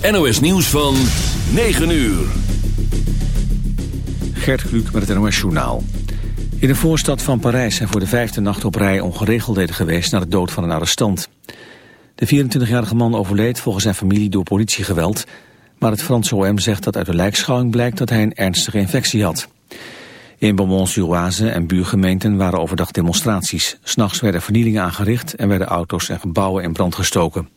NOS nieuws van 9 uur. Gert Kluk met het NOS Journaal. In de voorstad van Parijs zijn voor de vijfde nacht op rij ongeregeldheden geweest... na de dood van een arrestant. De 24-jarige man overleed volgens zijn familie door politiegeweld... maar het Franse OM zegt dat uit de lijkschouwing blijkt dat hij een ernstige infectie had. In Beaumont-sur-Oise en buurgemeenten waren overdag demonstraties. S'nachts werden vernielingen aangericht en werden auto's en gebouwen in brand gestoken.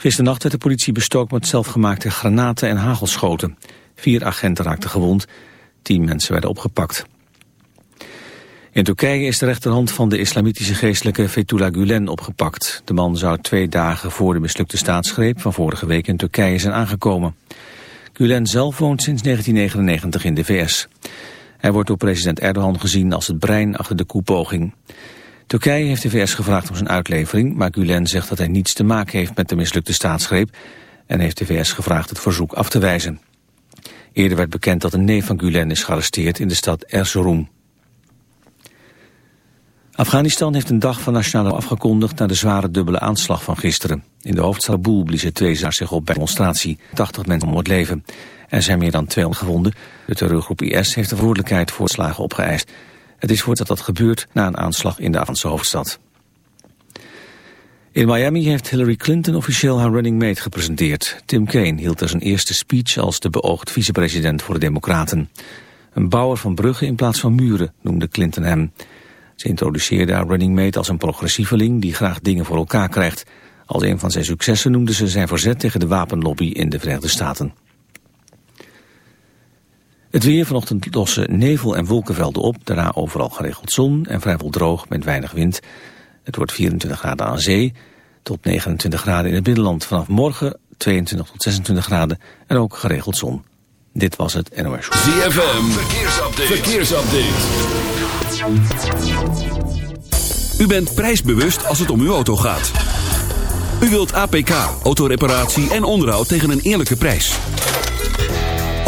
Gisternacht werd de politie bestookt met zelfgemaakte granaten en hagelschoten. Vier agenten raakten gewond, tien mensen werden opgepakt. In Turkije is de rechterhand van de islamitische geestelijke Fethullah Gulen opgepakt. De man zou twee dagen voor de mislukte staatsgreep van vorige week in Turkije zijn aangekomen. Gulen zelf woont sinds 1999 in de VS. Hij wordt door president Erdogan gezien als het brein achter de koepoging. Turkije heeft de VS gevraagd om zijn uitlevering, maar Gulen zegt dat hij niets te maken heeft met de mislukte staatsgreep en heeft de VS gevraagd het verzoek af te wijzen. Eerder werd bekend dat een neef van Gulen is gearresteerd in de stad Erzurum. Afghanistan heeft een dag van nationale afgekondigd na de zware dubbele aanslag van gisteren. In de hoofdstad Kabul bliezen twee zaars zich op bij demonstratie. 80 mensen om het leven. Er zijn meer dan 200 gewonden. De terreurgroep IS heeft de verantwoordelijkheid voor het slagen opgeëist. Het is voor dat dat gebeurt na een aanslag in de Afghaanse hoofdstad. In Miami heeft Hillary Clinton officieel haar running mate gepresenteerd. Tim Kaine hield er zijn eerste speech als de beoogd vicepresident voor de Democraten. Een bouwer van bruggen in plaats van muren, noemde Clinton hem. Ze introduceerde haar running mate als een progressieveling die graag dingen voor elkaar krijgt. Als een van zijn successen noemde ze zijn verzet tegen de wapenlobby in de Verenigde Staten. Het weer vanochtend lossen nevel- en wolkenvelden op. Daarna overal geregeld zon en vrijwel droog met weinig wind. Het wordt 24 graden aan zee tot 29 graden in het binnenland. Vanaf morgen 22 tot 26 graden en ook geregeld zon. Dit was het NOS. ZFM, verkeersupdate. verkeersupdate. U bent prijsbewust als het om uw auto gaat. U wilt APK, autoreparatie en onderhoud tegen een eerlijke prijs.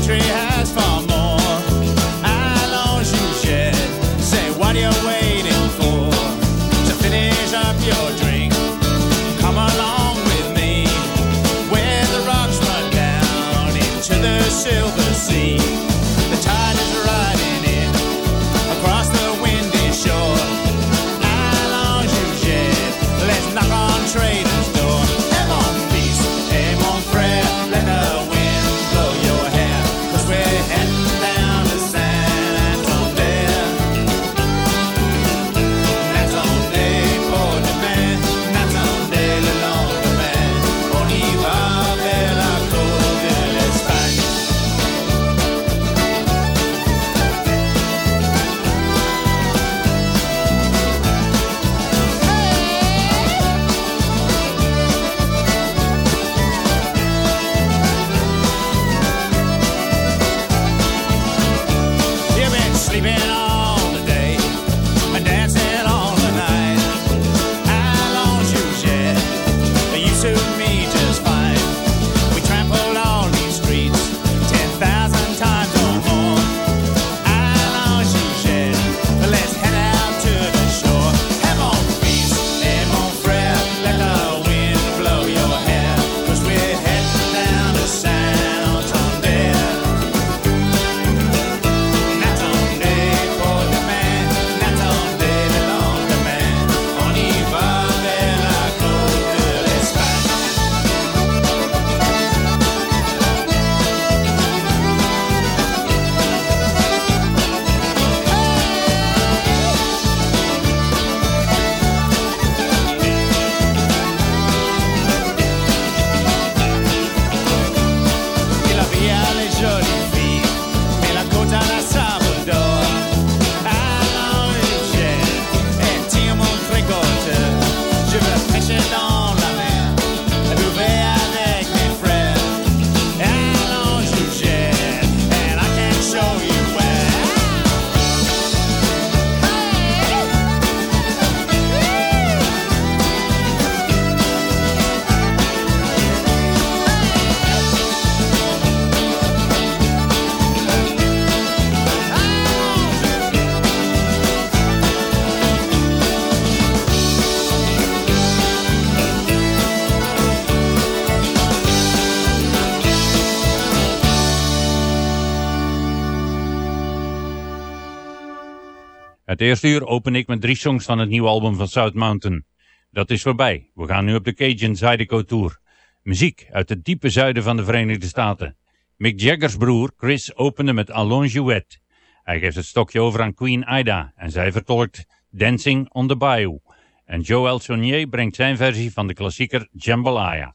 Country has far more. Allons, you say what are you waiting for? To finish up your drink, come along with me, where the rocks run down into the silver sea. Het eerste uur open ik met drie songs van het nieuwe album van South Mountain. Dat is voorbij. We gaan nu op de Cajun Zydeco Tour. Muziek uit het diepe zuiden van de Verenigde Staten. Mick Jagger's broer Chris opende met Alon Jouet. Hij geeft het stokje over aan Queen Ida en zij vertolkt Dancing on the Bayou. En Joel Sonnier brengt zijn versie van de klassieker Jambalaya.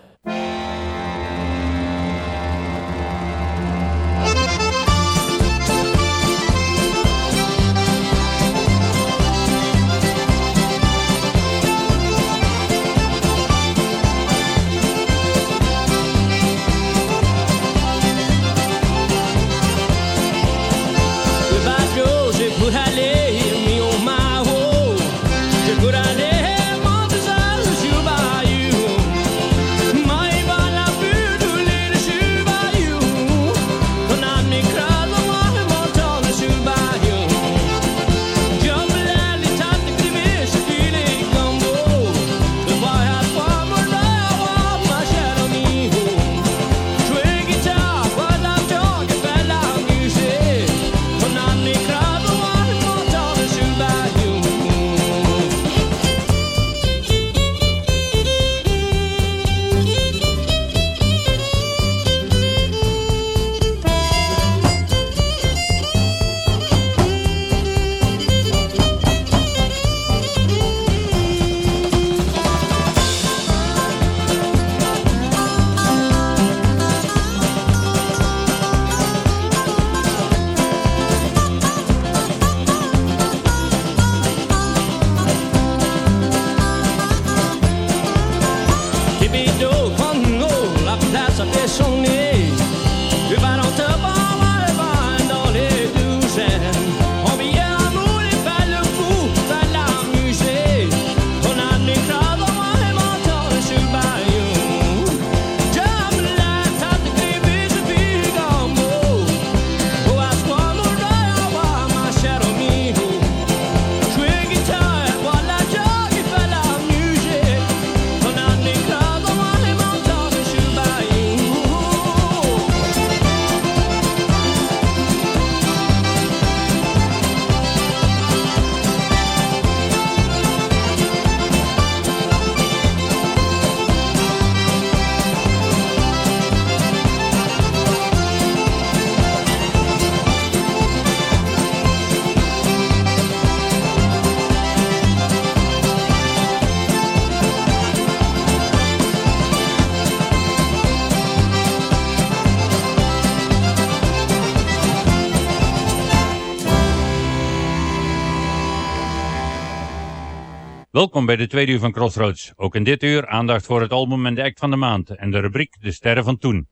Welkom bij de tweede uur van Crossroads. Ook in dit uur aandacht voor het album en de act van de maand en de rubriek De Sterren van Toen.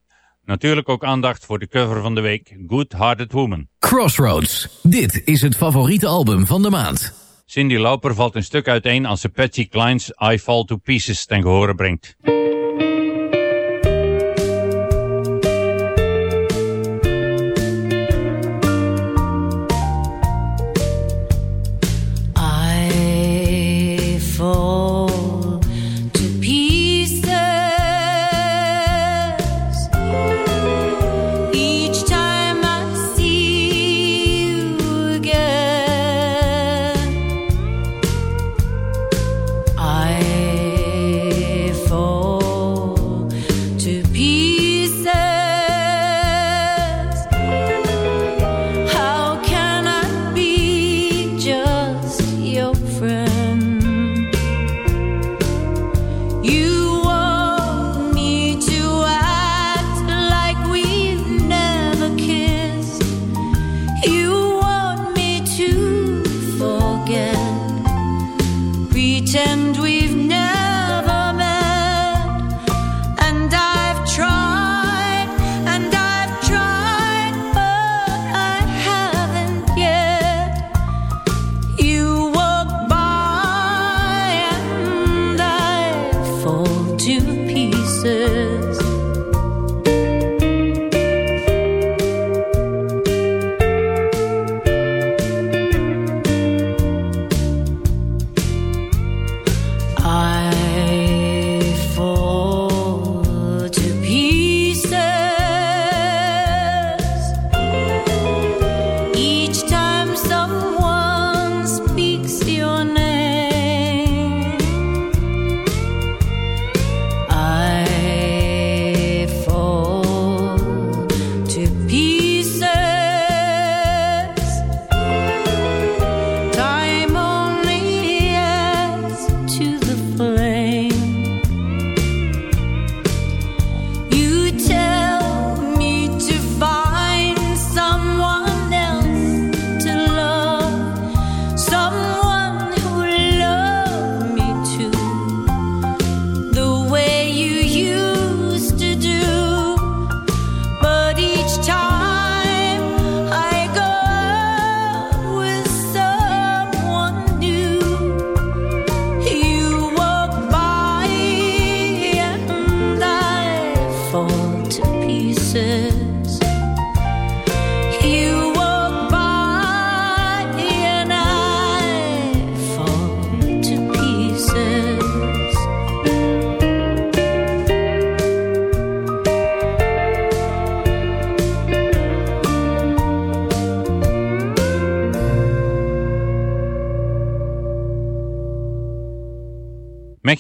Natuurlijk ook aandacht voor de cover van de week, Good Hearted Woman. Crossroads, dit is het favoriete album van de maand. Cindy Lauper valt een stuk uiteen als ze Patsy Klein's I Fall to Pieces ten gehore brengt.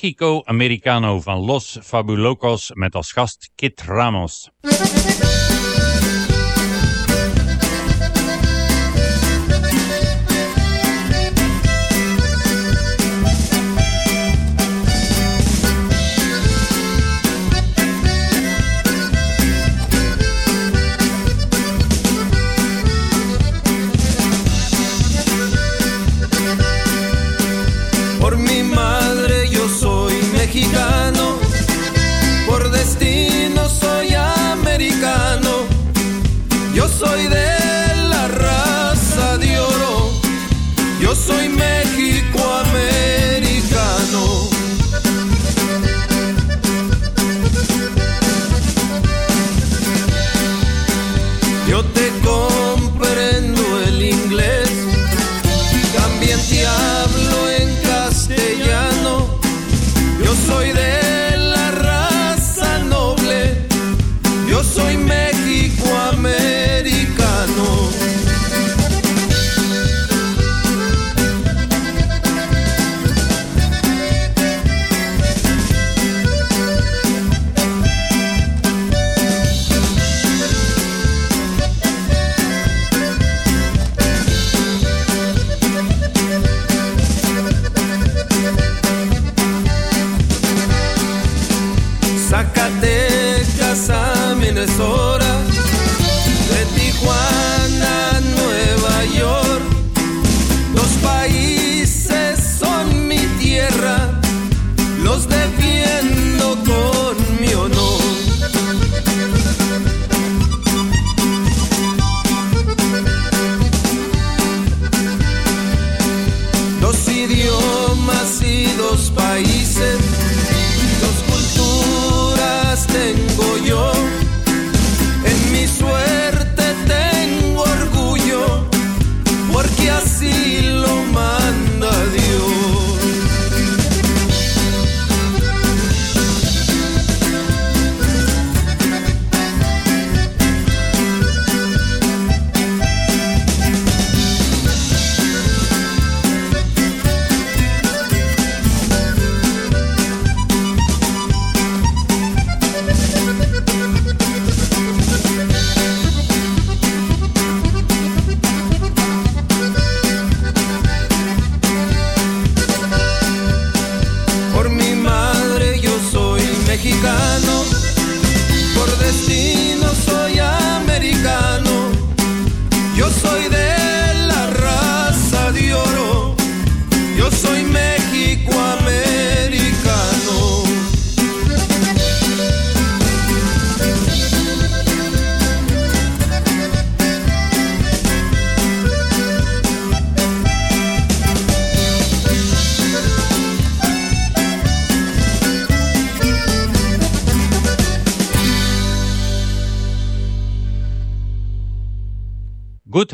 Mexico Americano van Los Fabulocos met als gast Kit Ramos. soy menos. Zacatecas a Minnesota,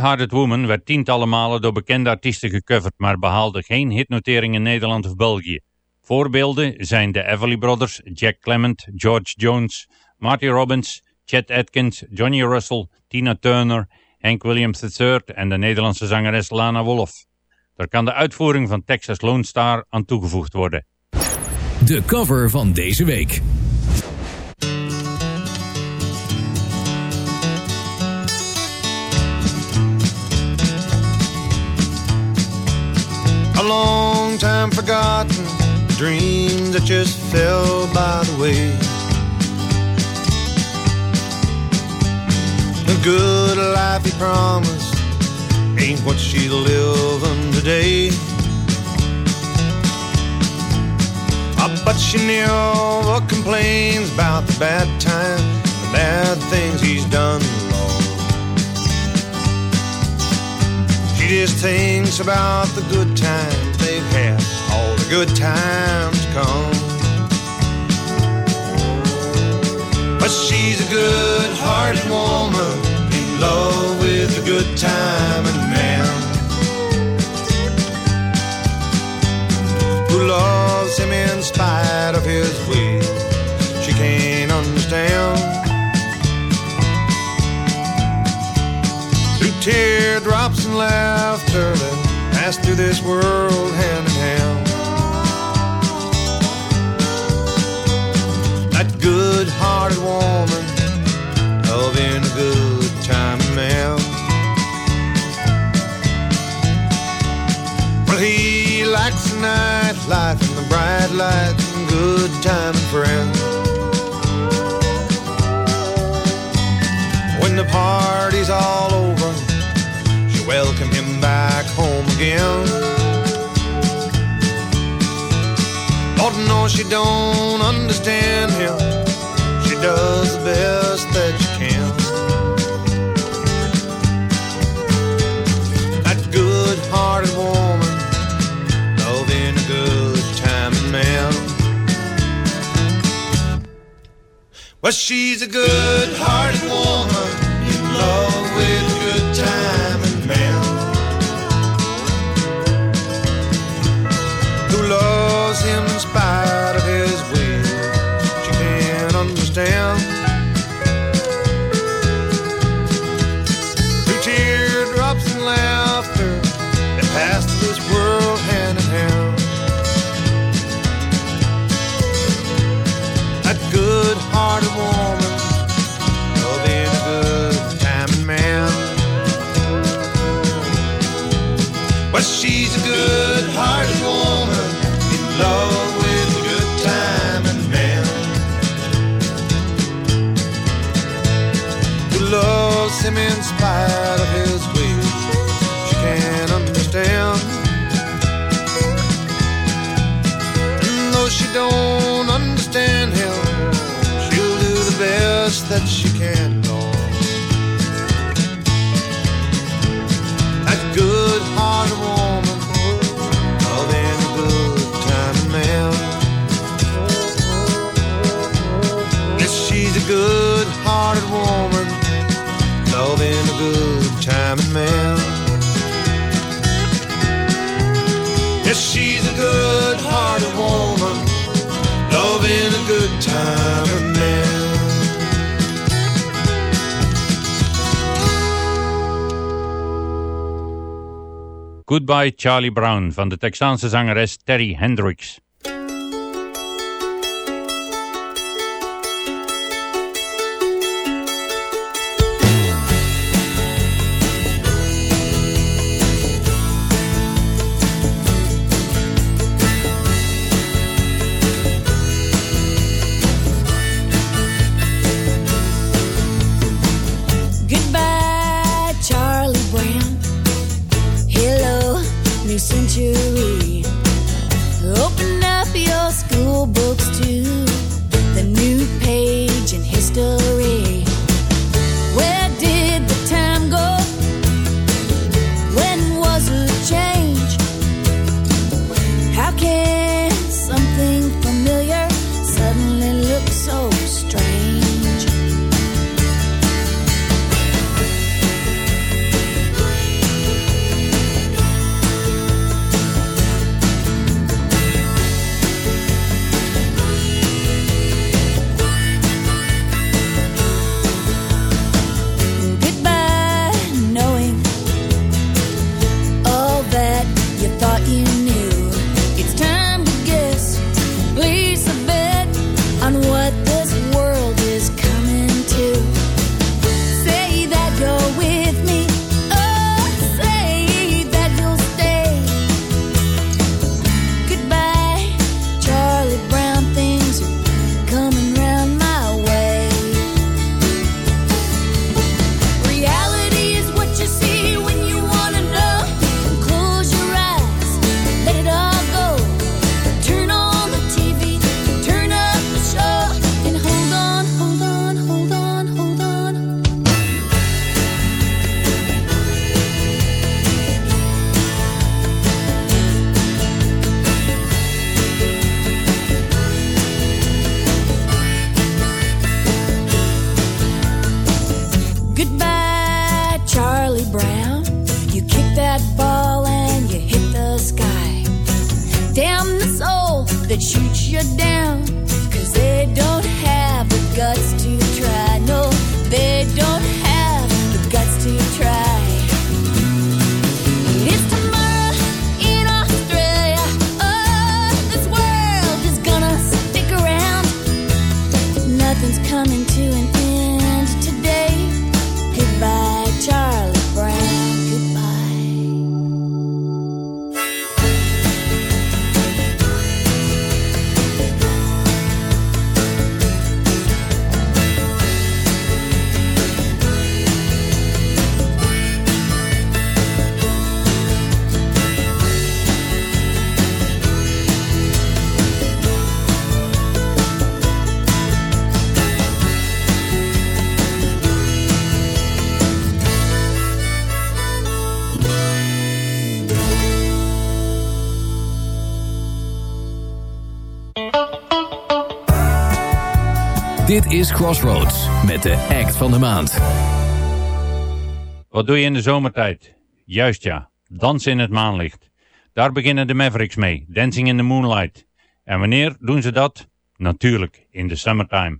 Good Hearted Woman werd tientallen malen door bekende artiesten gecoverd, maar behaalde geen hitnotering in Nederland of België. Voorbeelden zijn de Everly Brothers, Jack Clement, George Jones, Marty Robbins, Chet Atkins, Johnny Russell, Tina Turner, Hank Williams III en de Nederlandse zangeres Lana Wolf. Er kan de uitvoering van Texas Lone Star aan toegevoegd worden. De cover van deze week. Long time forgotten dream that just fell by the way. The good life he promised ain't what she's living today. Ah, but she never complains about the bad times, the bad things he's done, She just thinks about the good times they've had, all the good times come. But she's a good-hearted woman in love with a good time and man who loves him in spite of his ways. She can't understand. Teardrops and laughter that pass through this world hand in hand. That good-hearted woman loving a good time man. Well, he likes the nightlife and the bright lights and good time and friends. she don't understand him, she does the best that she can. That good-hearted woman, loving a good-timing man. Well, she's a good-hearted woman in love. good. Goodbye Charlie Brown van de Texaanse zangeres Terry Hendricks. Is Crossroads met de act van de maand. Wat doe je in de zomertijd? Juist ja, dansen in het maanlicht. Daar beginnen de Mavericks mee, Dancing in the Moonlight. En wanneer doen ze dat? Natuurlijk, in de summertime.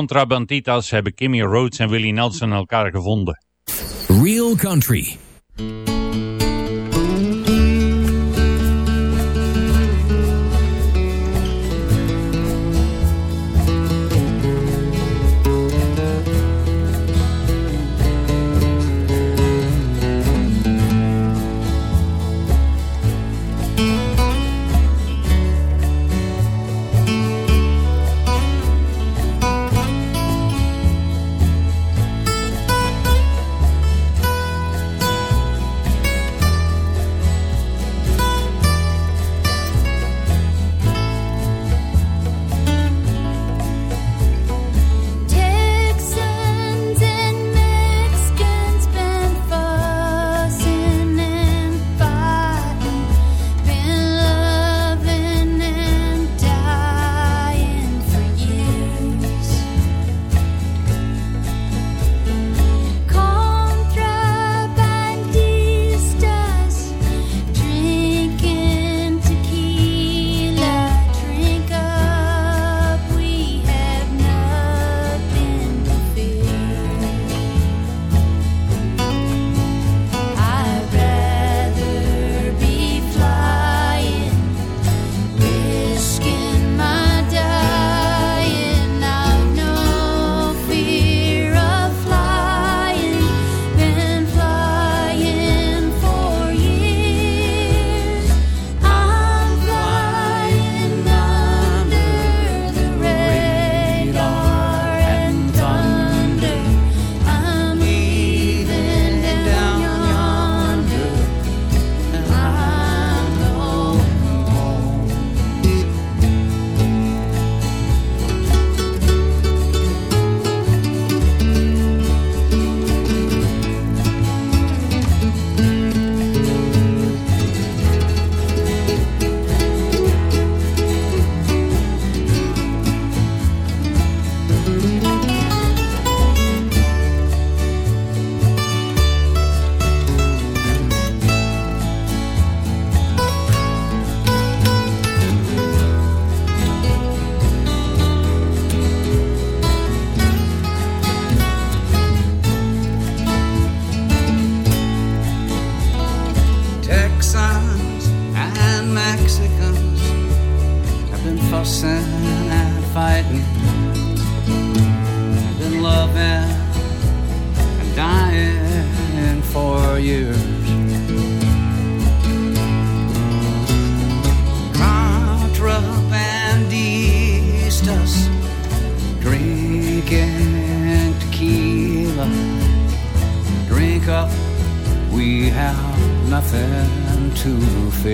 Contrabanditas hebben Kimmy Rhodes en Willie Nelson elkaar gevonden. Real Country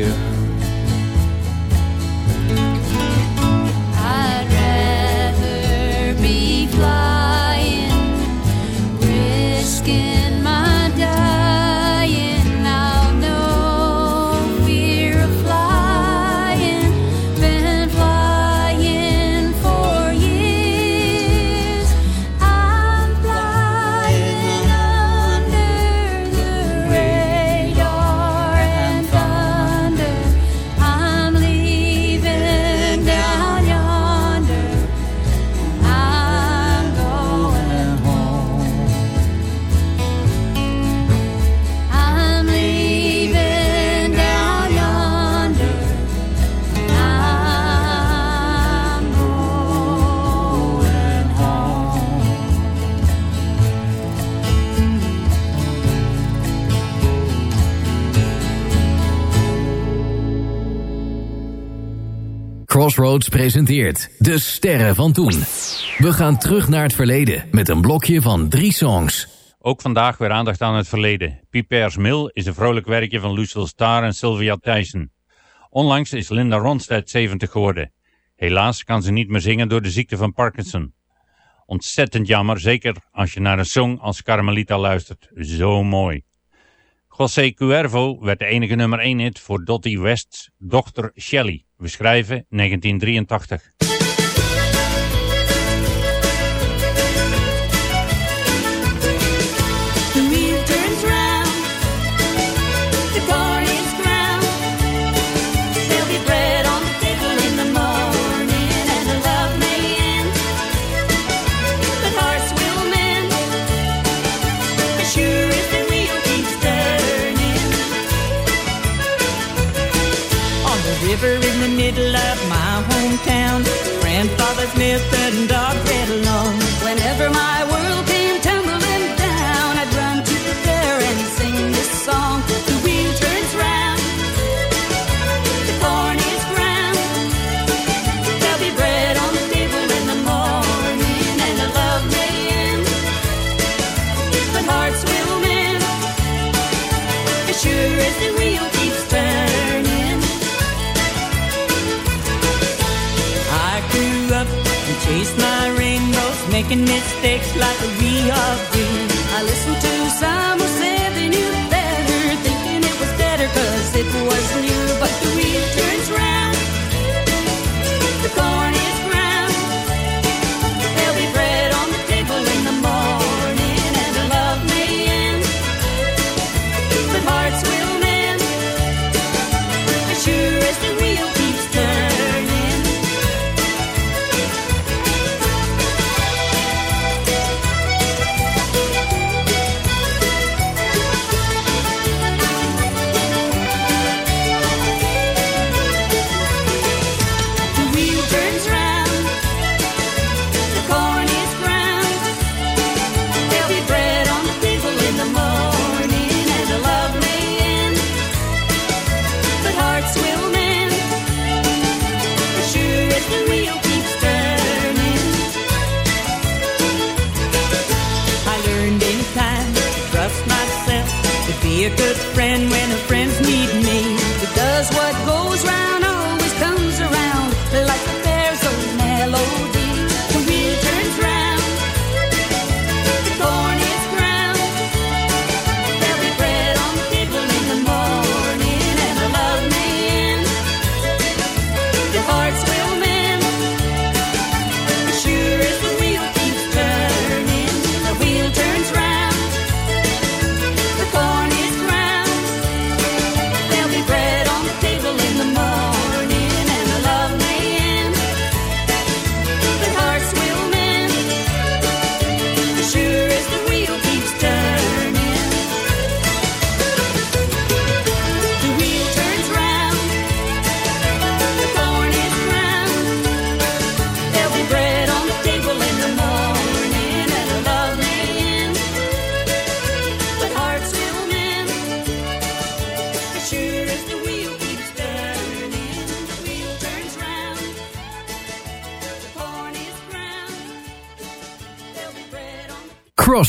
you. Crossroads presenteert De Sterren van Toen. We gaan terug naar het verleden met een blokje van drie songs. Ook vandaag weer aandacht aan het verleden. Piper's Mill is een vrolijk werkje van Lucille Starr en Sylvia Thijssen. Onlangs is Linda Ronstadt 70 geworden. Helaas kan ze niet meer zingen door de ziekte van Parkinson. Ontzettend jammer, zeker als je naar een song als Carmelita luistert. Zo mooi. José Cuervo werd de enige nummer 1 hit voor Dottie West's dochter Shelley. We schrijven 1983. father's myth and dark red lung. Whenever my world mistakes like a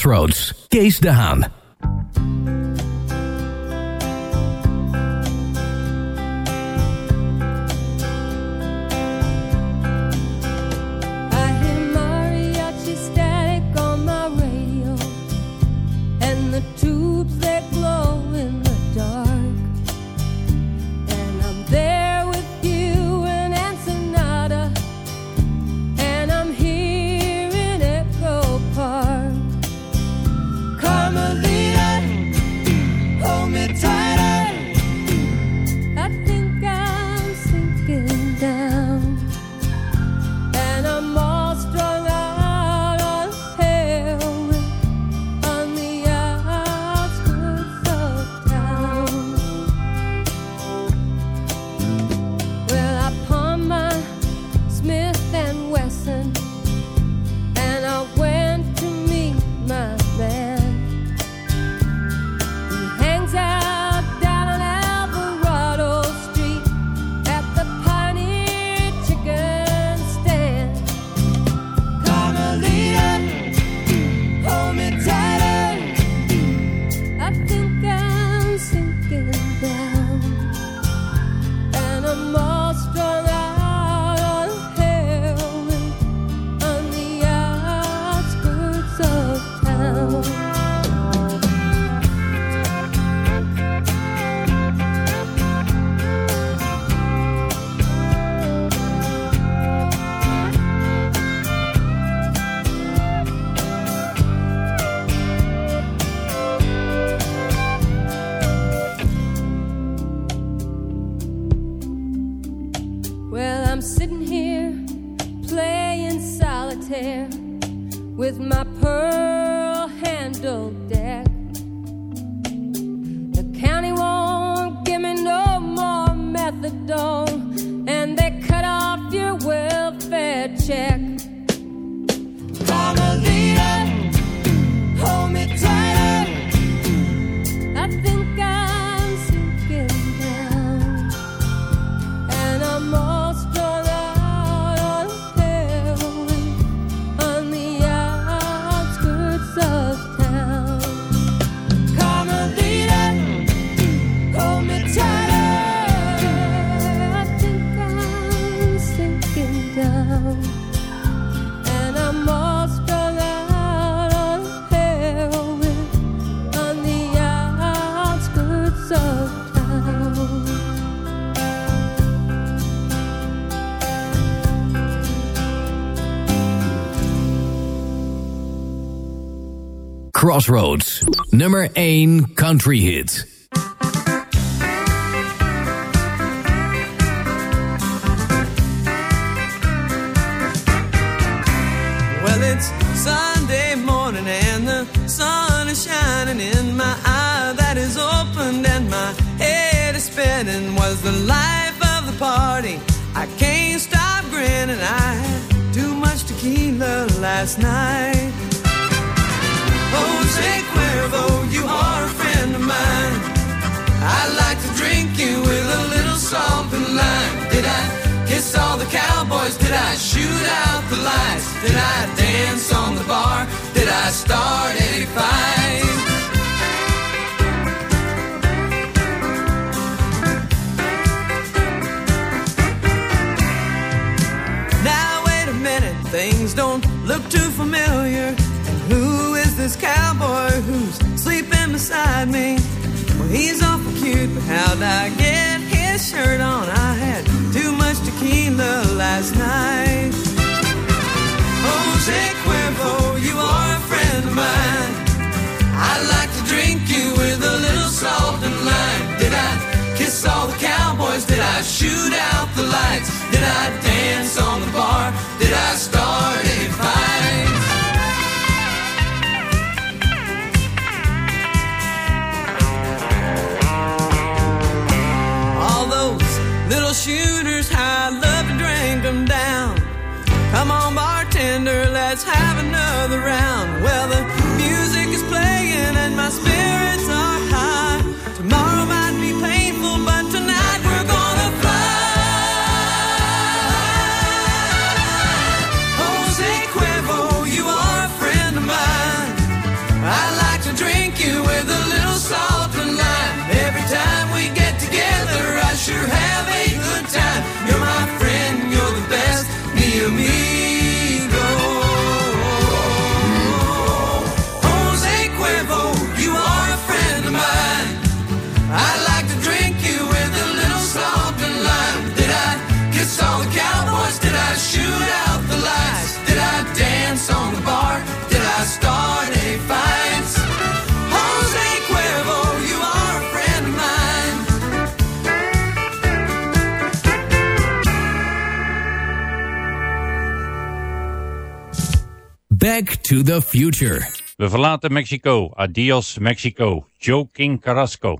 Crossroads, Kees de. Crossroads, nummer 1 country hit. Well, it's Sunday morning and the sun is shining in my eye that is opened and my head is spinning. Was the life of the party? I can't stop grinning. I had too much tequila last night. I like to drink you with a little salt and lime. Did I kiss all the cowboys? Did I shoot out the lights? Did I dance on the bar? Did I start any fight? Now wait a minute, things don't look too familiar. And who is this cowboy who's sleeping beside me? Well, he's how'd I get his shirt on? I had too much tequila last night. Oh, Jose Cuervo, you are a friend of mine. I like to drink you with a little salt and lime. Did I kiss all the cowboys? Did I shoot out the lights? Did I dance on the bar? Did I start any fights? Back to the Future. We verlaten Mexico. Adios Mexico. Joaquin Carrasco.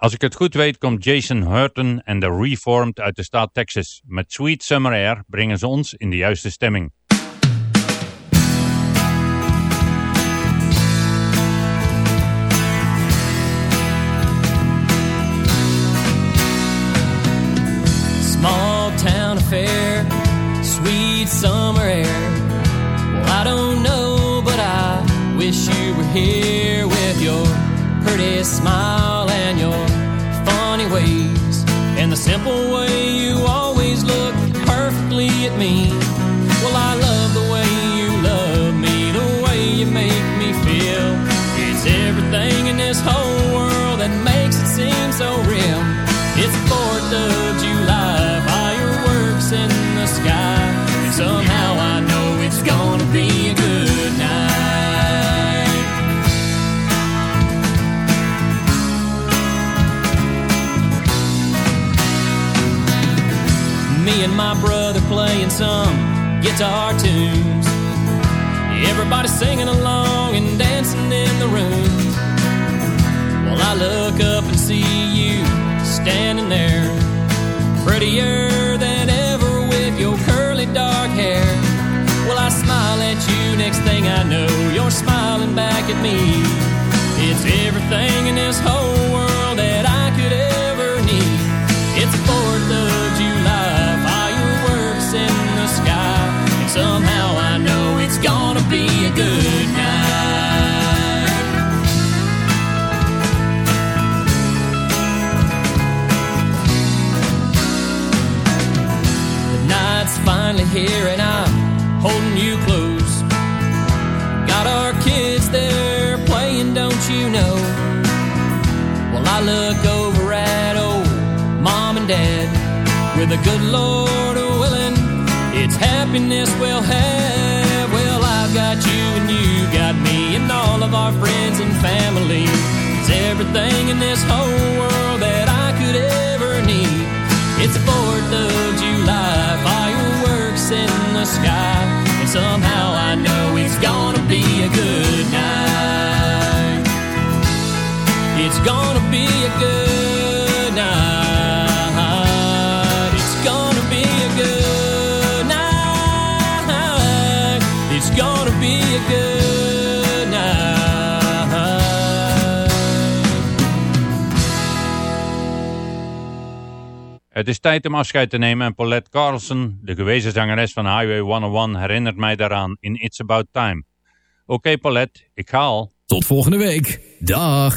Als ik het goed weet komt Jason Hurton en de Reformed uit de staat Texas. Met Sweet Summer Air brengen ze ons in de juiste stemming. Small town affair, sweet summer air. Well, I don't know, but I wish you were here with your pretty smile. simple way you always look perfectly at me. and my brother playing some guitar tunes. Everybody singing along and dancing in the room. Well, I look up and see you standing there, prettier than ever with your curly dark hair. Well, I smile at you, next thing I know, you're smiling back at me. It's everything in this whole the good Lord willing, it's happiness we'll have. Well, I've got you and you got me and all of our friends and family. It's everything in this whole world that I could ever need. It's a Fourth of July, fireworks in the sky, and somehow I know it's gonna be a good night. It's gonna be a good Het is tijd om afscheid te nemen en Paulette Carlson, de gewezen zangeres van Highway 101, herinnert mij daaraan in It's About Time. Oké Paulette, ik ga al. Tot volgende week. Dag.